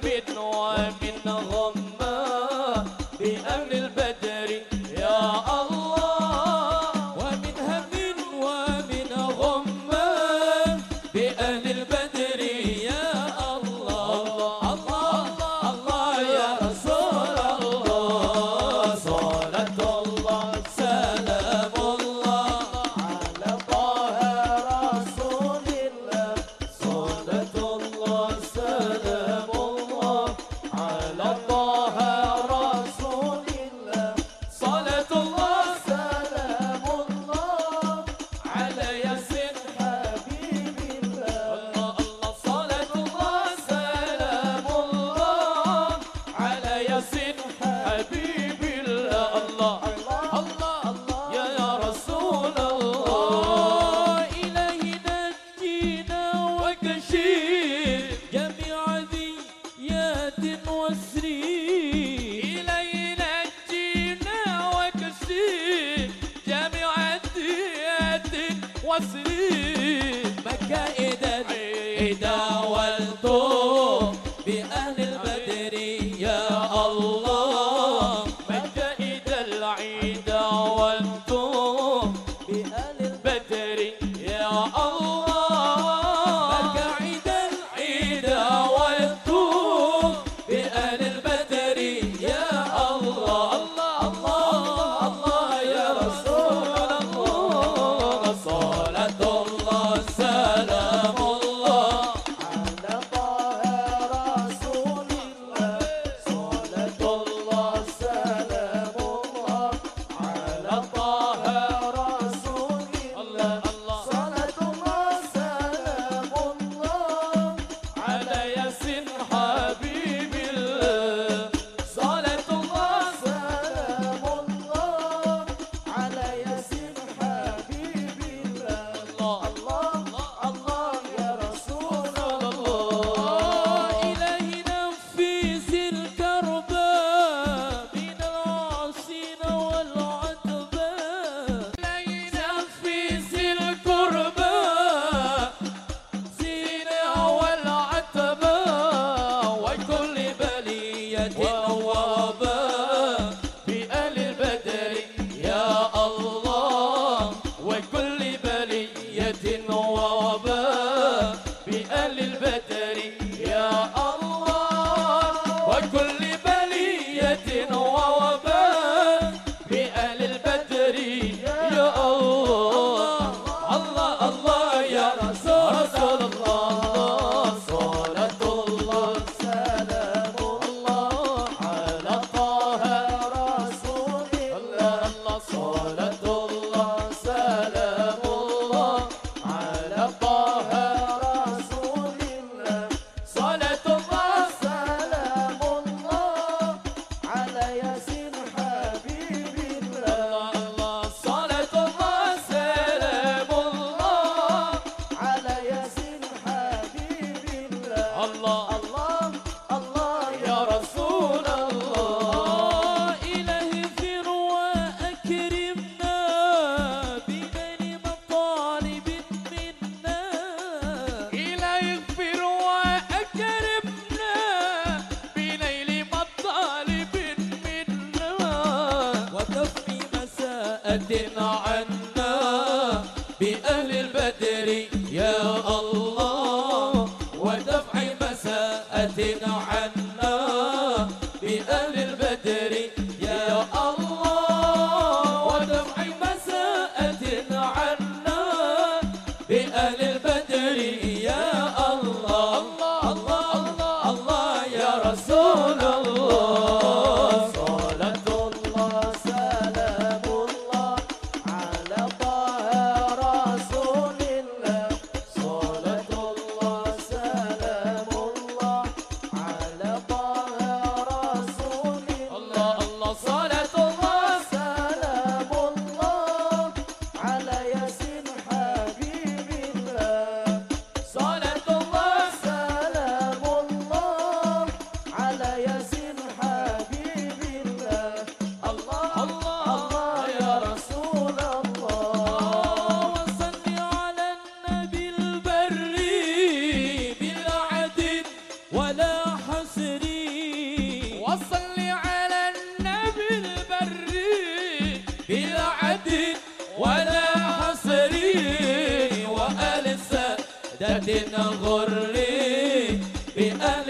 bin nur, bin noch rum. Oh, المسلم مكة إذا إذا والتوم بأهل الله. الله الله. يا رسول الله. إلهي اغفر وأكرمنا بكلم طالب منا. إلهي اغفر وأكرمنا بنيل مطالب منا. وتفي مساءتنا بأهل السادة غر بأهل